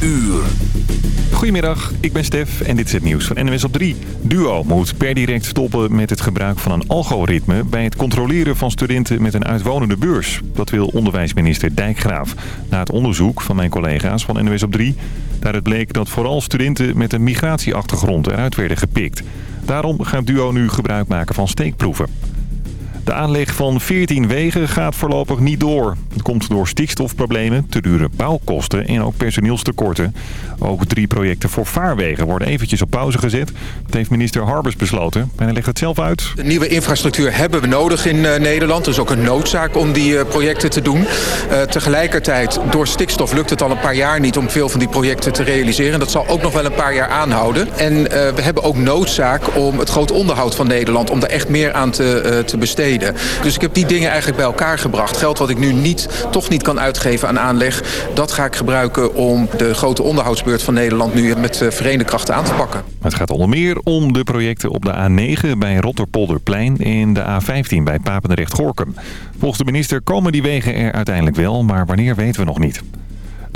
uur. Goedemiddag, ik ben Stef en dit is het nieuws van NWS op 3. Duo moet per direct stoppen met het gebruik van een algoritme... bij het controleren van studenten met een uitwonende beurs. Dat wil onderwijsminister Dijkgraaf. Na het onderzoek van mijn collega's van NWS op 3... daaruit bleek dat vooral studenten met een migratieachtergrond eruit werden gepikt. Daarom gaat Duo nu gebruik maken van steekproeven. De aanleg van 14 wegen gaat voorlopig niet door. Het komt door stikstofproblemen, te dure bouwkosten en ook personeelstekorten. Ook drie projecten voor vaarwegen worden eventjes op pauze gezet. Dat heeft minister Harbers besloten. En hij legt het zelf uit. De nieuwe infrastructuur hebben we nodig in Nederland. Er is ook een noodzaak om die uh, projecten te doen. Uh, tegelijkertijd, door stikstof lukt het al een paar jaar niet om veel van die projecten te realiseren. Dat zal ook nog wel een paar jaar aanhouden. En we hebben ook noodzaak om het groot onderhoud van Nederland... om daar echt meer aan te, te besteden. Dus ik heb die dingen eigenlijk bij elkaar gebracht. Geld wat ik nu niet, toch niet kan uitgeven aan aanleg... dat ga ik gebruiken om de grote onderhoudsbeurt van Nederland... nu met verenigde krachten aan te pakken. Het gaat onder meer om de projecten op de A9 bij Rotterpolderplein... en de A15 bij Papendrecht-Gorkum. Volgens de minister komen die wegen er uiteindelijk wel... maar wanneer weten we nog niet.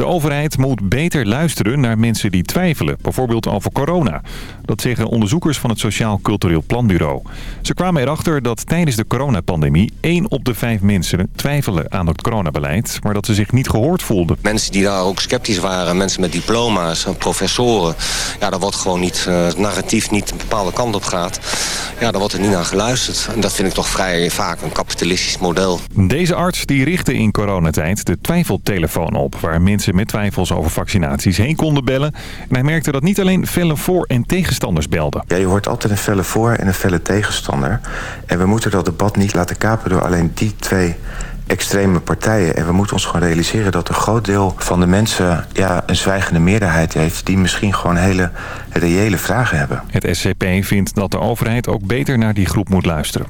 De overheid moet beter luisteren naar mensen die twijfelen, bijvoorbeeld over corona. Dat zeggen onderzoekers van het Sociaal Cultureel Planbureau. Ze kwamen erachter dat tijdens de coronapandemie 1 op de 5 mensen twijfelen aan het coronabeleid, maar dat ze zich niet gehoord voelden. Mensen die daar ook sceptisch waren, mensen met diploma's, professoren, ja, daar wordt gewoon niet, uh, het narratief niet een bepaalde kant op gaat. Ja, daar wordt er niet naar geluisterd. En dat vind ik toch vrij vaak een kapitalistisch model. Deze arts die richtte in coronatijd de twijfeltelefoon op, waar mensen met twijfels over vaccinaties heen konden bellen. En hij merkte dat niet alleen felle voor- en tegenstanders belden. Ja, je hoort altijd een felle voor- en een felle tegenstander. En we moeten dat debat niet laten kapen door alleen die twee extreme partijen. En we moeten ons gewoon realiseren dat een groot deel van de mensen... Ja, een zwijgende meerderheid heeft die misschien gewoon hele reële vragen hebben. Het SCP vindt dat de overheid ook beter naar die groep moet luisteren.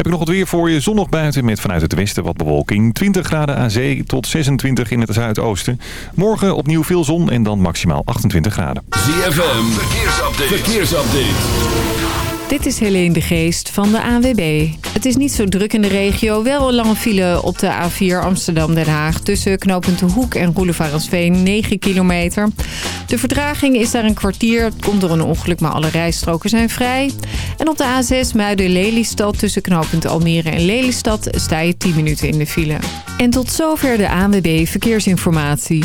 Heb ik nog het weer voor je. Zonnig buiten met vanuit het westen wat bewolking. 20 graden aan zee tot 26 in het zuidoosten. Morgen opnieuw veel zon en dan maximaal 28 graden. ZFM, verkeersupdate. verkeersupdate. Dit is Helene de Geest van de ANWB. Het is niet zo druk in de regio. Wel een lange file op de A4 Amsterdam-Den Haag. Tussen knooppunt De Hoek en Roelevarensveen 9 kilometer. De vertraging is daar een kwartier. Komt door een ongeluk, maar alle rijstroken zijn vrij. En op de A6 Muiden-Lelystad tussen knooppunt Almere en Lelystad... sta je 10 minuten in de file. En tot zover de ANWB Verkeersinformatie.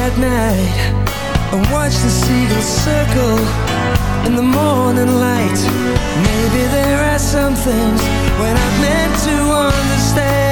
at night. And watch the seagulls circle in the morning light. Maybe there are some things when I'm meant to understand.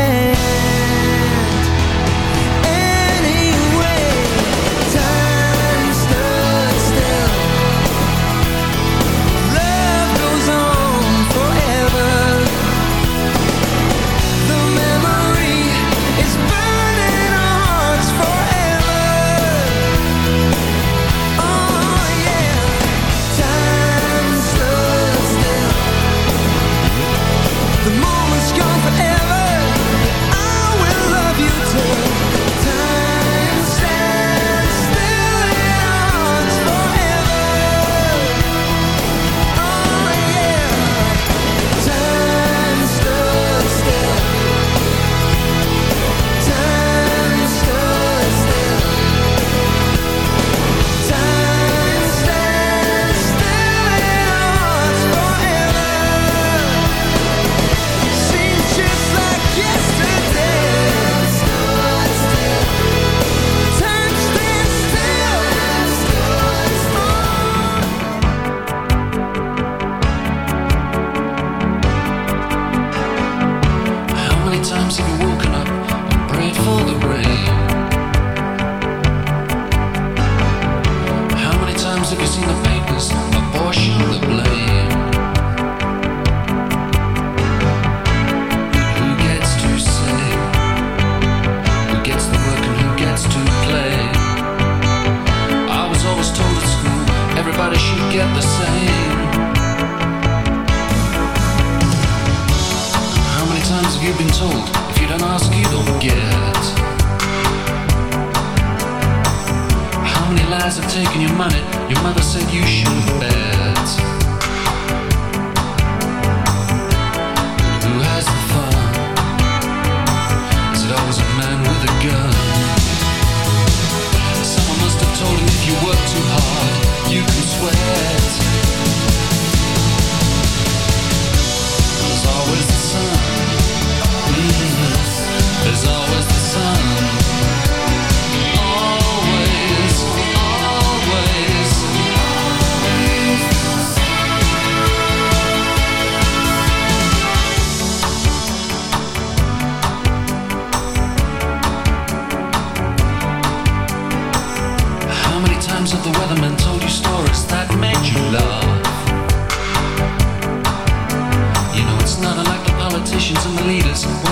you should have been.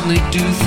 certainly do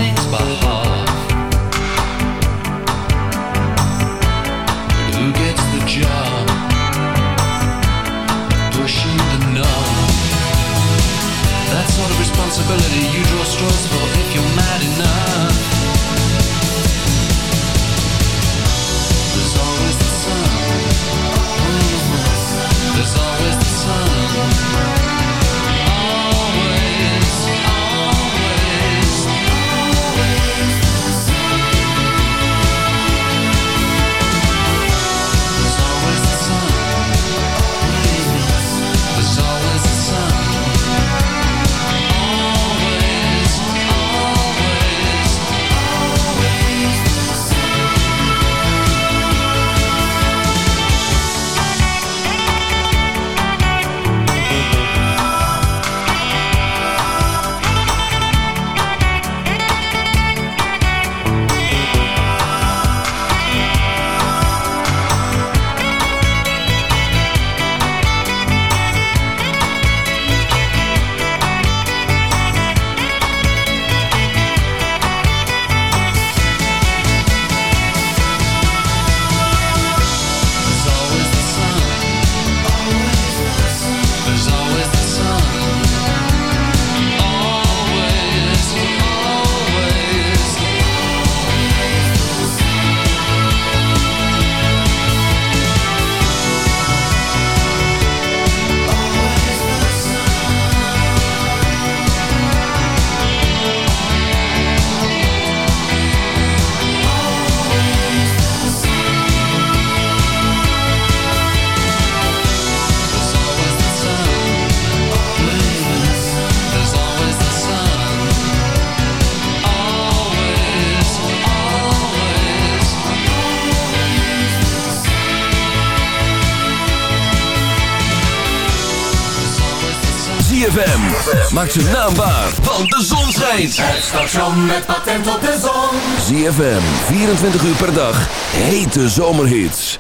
Maak zijn naam waar, want de zon schijnt. Het station met patent op de zon. ZFM, 24 uur per dag. Hete zomerhits.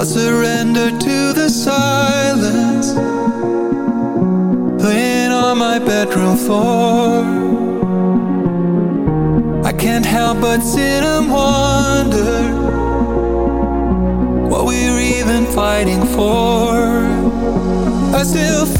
I surrender to the silence Playing on my bedroom floor I can't help but sit and wonder What we're even fighting for I still feel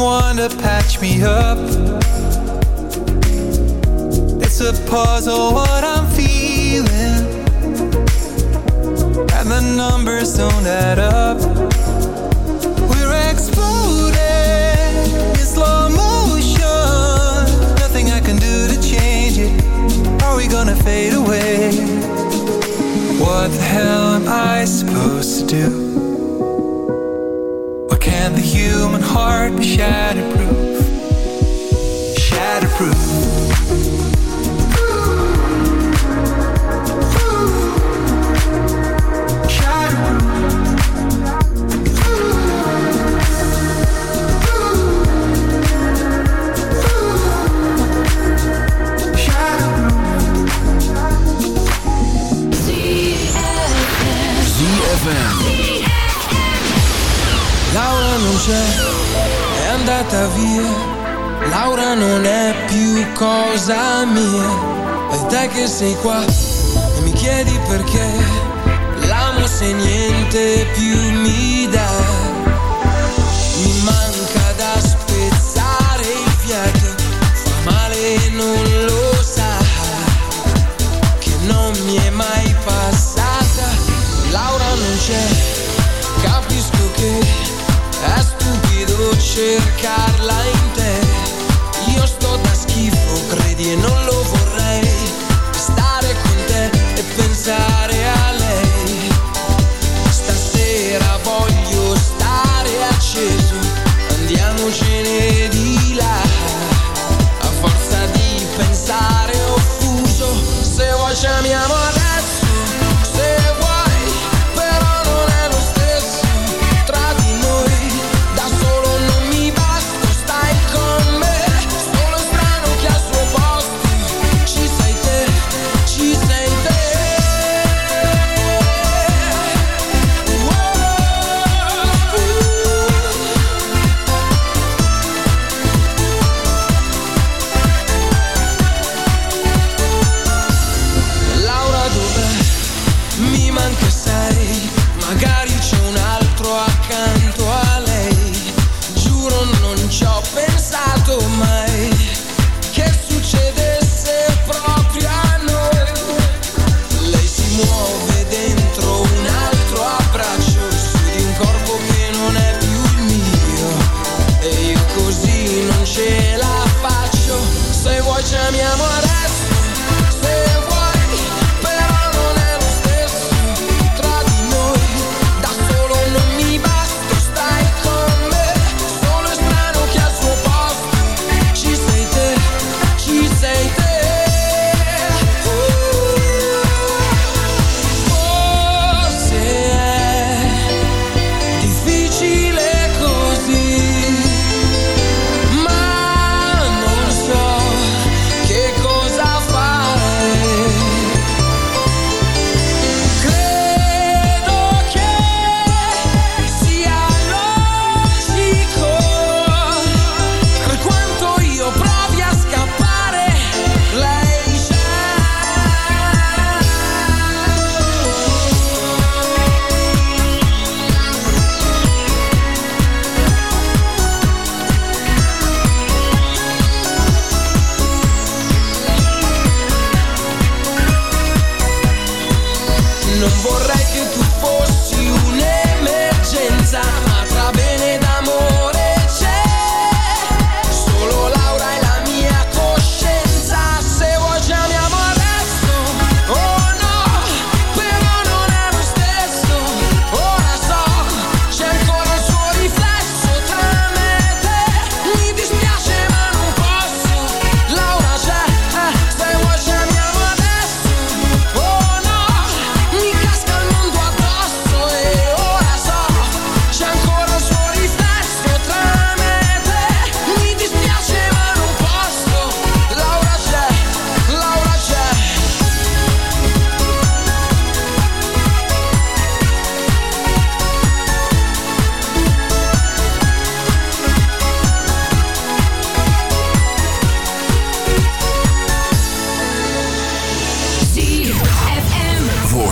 someone to patch me up. A puzzle what I'm feeling. And the numbers don't add up. We're exploding in slow motion. Nothing I can do to change it. Are we gonna fade away? What the hell am I supposed to do? Why can't the human heart be shatterproof? Shatterproof. Non c'è, è andata via. Laura non è più cosa mia. E te che sei qua e mi chiedi perché l'amo se niente più mi dà. Mi manca da spezzare il fiato, fa male e non lo cercarla in te. Io sto da schifo, credi e non lo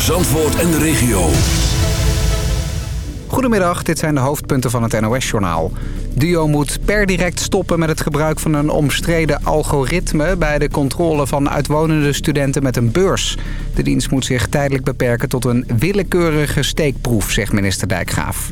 Zandvoort en de regio. Goedemiddag, dit zijn de hoofdpunten van het NOS-journaal. Duo moet per direct stoppen met het gebruik van een omstreden algoritme... bij de controle van uitwonende studenten met een beurs. De dienst moet zich tijdelijk beperken tot een willekeurige steekproef, zegt minister Dijkgraaf.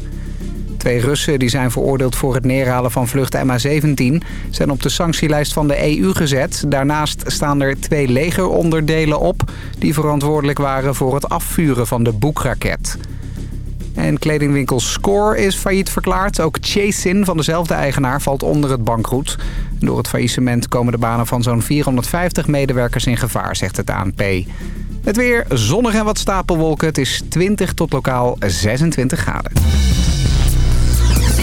Twee Russen die zijn veroordeeld voor het neerhalen van vlucht MH17... zijn op de sanctielijst van de EU gezet. Daarnaast staan er twee legeronderdelen op... die verantwoordelijk waren voor het afvuren van de boekraket. En kledingwinkel Score is failliet verklaard. Ook Chasin van dezelfde eigenaar valt onder het bankroet. Door het faillissement komen de banen van zo'n 450 medewerkers in gevaar, zegt het ANP. Het weer zonnig en wat stapelwolken. Het is 20 tot lokaal 26 graden.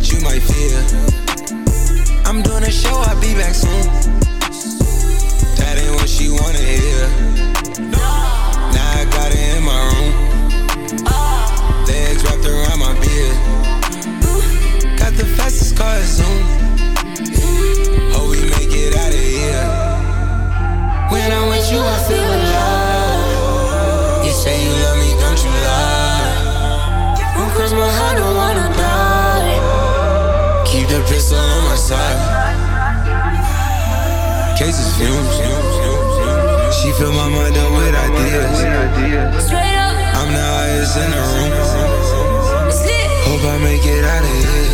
That you might fear. I'm doing a show, I'll be back soon. That ain't what she wanna hear. Now I got it in my room. Legs wrapped around my beard. Got the fastest car Zoom. Hope we make it out of here. When I'm with you, I feel alive. Side. Cases fumes. She fill my mind up with ideas. I'm the highest in the room. Hope I make it out of here.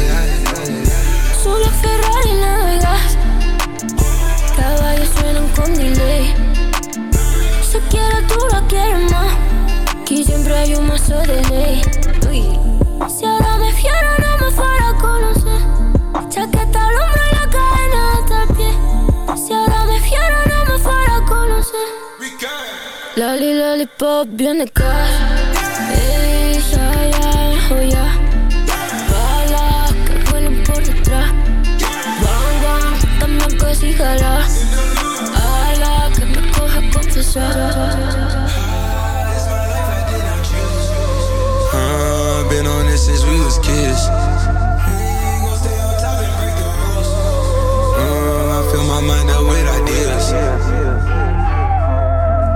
Solo Ferrari navegas Caballos suenan con delay Si quieres tú la quieres más Aquí siempre hay un mazo de ley Uy. Bien de casa Ey, ya, oh ya. Balas que vuelan por detrás. Bang, también que jala Ala, que me coge a confesar. Uh, been on this since we was kids. Uh, I fill my mind up with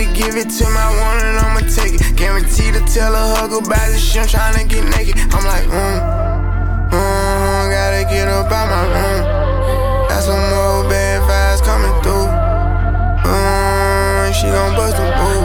to give it to my one and I'ma take it. Guaranteed to tell a hug about the shit, I'm tryna get naked. I'm like, mm, mm, gotta get up out my room. Got some more bad vibes coming through. Mm, she gon' bust a move,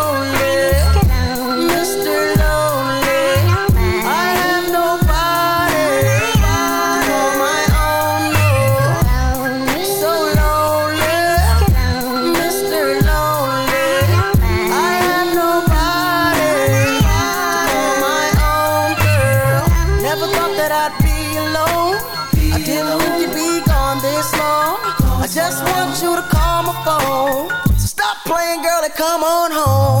Come on home.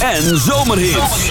en zomerhits.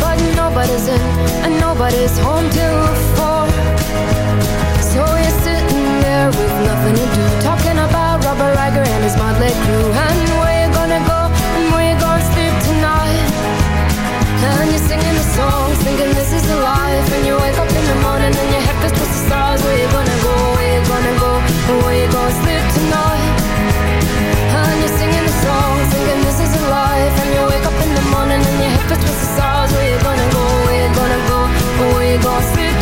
but nobody's in and nobody's home till four. So you're sitting there with nothing to do, talking about Robert Riker and his motley crew, and where you gonna go and where you gonna sleep tonight? And you're singing the songs. você.